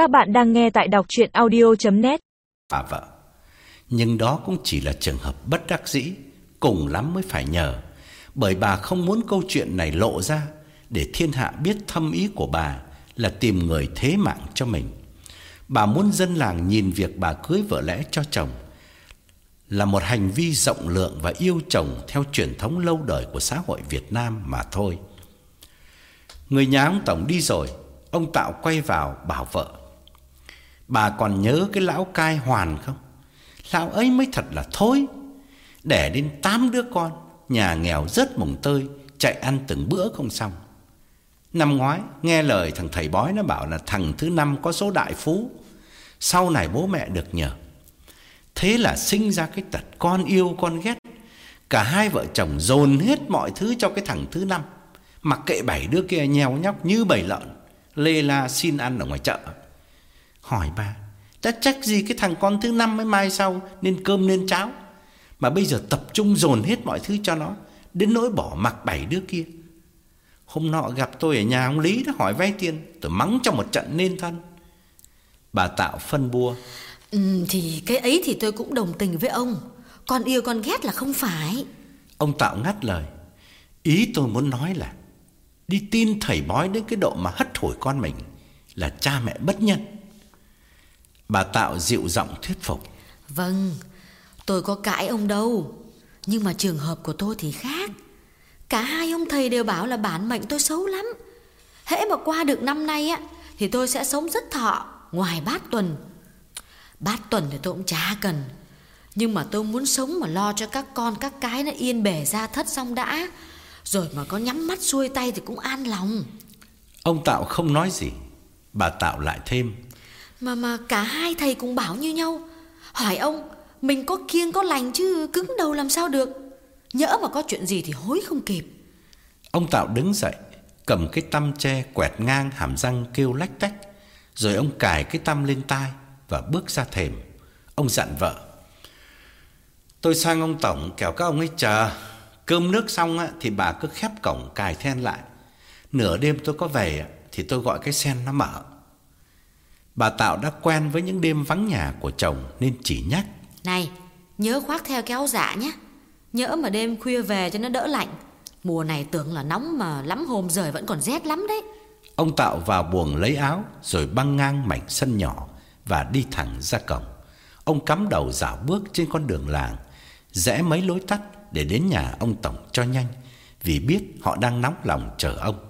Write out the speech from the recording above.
Các bạn đang nghe tại đọc chuyện audio.net bà vợ. Vâng. Nhưng đó cũng chỉ là trường hợp bất đắc dĩ, cùng lắm mới phải nhờ. Bởi bà không muốn câu chuyện này lộ ra để thiên hạ biết thâm ý của bà là tìm người thế mạng cho mình. Bà muốn dân làng nhìn việc bà cưới vợ lẽ cho chồng là một hành vi rộng lượng và yêu chồng theo truyền thống lâu đời của xã hội Việt Nam mà thôi. Người nhà ông Tổng đi rồi, ông Tạo quay vào bảo vợ. Bà còn nhớ cái lão cai hoàn không? Lão ấy mới thật là thối. Đẻ đến tám đứa con, nhà nghèo rất mồng tơi, chạy ăn từng bữa không xong. Năm ngoái, nghe lời thằng thầy bói nó bảo là thằng thứ năm có số đại phú. Sau này bố mẹ được nhờ. Thế là sinh ra cái tật con yêu con ghét. Cả hai vợ chồng dồn hết mọi thứ cho cái thằng thứ năm. Mặc kệ bảy đứa kia nheo nhóc như bầy lợn. Lê la xin ăn ở ngoài chợ. Hỏi bà, đã trách gì cái thằng con thứ năm mới mai sau nên cơm nên cháo. Mà bây giờ tập trung dồn hết mọi thứ cho nó. Đến nỗi bỏ mặc bảy đứa kia. Hôm nọ gặp tôi ở nhà ông Lý đó hỏi vay tiền. Tôi mắng trong một trận nên thân. Bà Tạo phân bua. Ừ, thì cái ấy thì tôi cũng đồng tình với ông Con yêu con ghét là không phải Ông Tạo ngắt lời. Ý tôi muốn nói là đi tin thầy bói đến cái độ mà hất hủi con mình là cha mẹ bất nhân. Bà Tạo dịu giọng thuyết phục. Vâng Tôi có cãi ông đâu Nhưng mà trường hợp của tôi thì khác Cả hai ông thầy đều bảo là bản mệnh tôi xấu lắm Hễ mà qua được năm nay á Thì tôi sẽ sống rất thọ Ngoài bát tuần Bát tuần thì tôi cũng chả cần Nhưng mà tôi muốn sống mà lo cho các con các cái nó yên bề ra thất xong đã Rồi mà có nhắm mắt xuôi tay thì cũng an lòng Ông Tạo không nói gì. Bà Tạo lại thêm. Mà mà cả hai thầy cũng bảo như nhau Hỏi ông Mình có kiêng có lành chứ cứng đầu làm sao được Nhỡ mà có chuyện gì thì hối không kịp Ông Tạo đứng dậy, cầm cái tăm tre quẹt ngang hàm răng kêu lách tách. Rồi ông cài cái tăm lên tai và bước ra thềm. Ông dặn vợ. Tôi sang ông Tổng kẻo các ông ấy chờ. Cơm nước xong á, thì bà cứ khép cổng cài then lại. Nửa đêm tôi có về á, thì tôi gọi cái sen nó mở. Bà Tạo đã quen với những đêm vắng nhà của chồng nên chỉ nhắc. Này nhớ khoác theo cái áo dạ nhé Nhỡ mà đêm khuya về cho nó đỡ lạnh Mùa này tưởng là nóng mà lắm hôm rời vẫn còn rét lắm đấy Ông Tạo vào buồng lấy áo rồi băng ngang mảnh sân nhỏ và đi thẳng ra cổng. Ông cắm đầu dạo bước trên con đường làng, rẽ mấy lối tắt để đến nhà ông Tổng cho nhanh, vì biết họ đang nóng lòng chờ ông.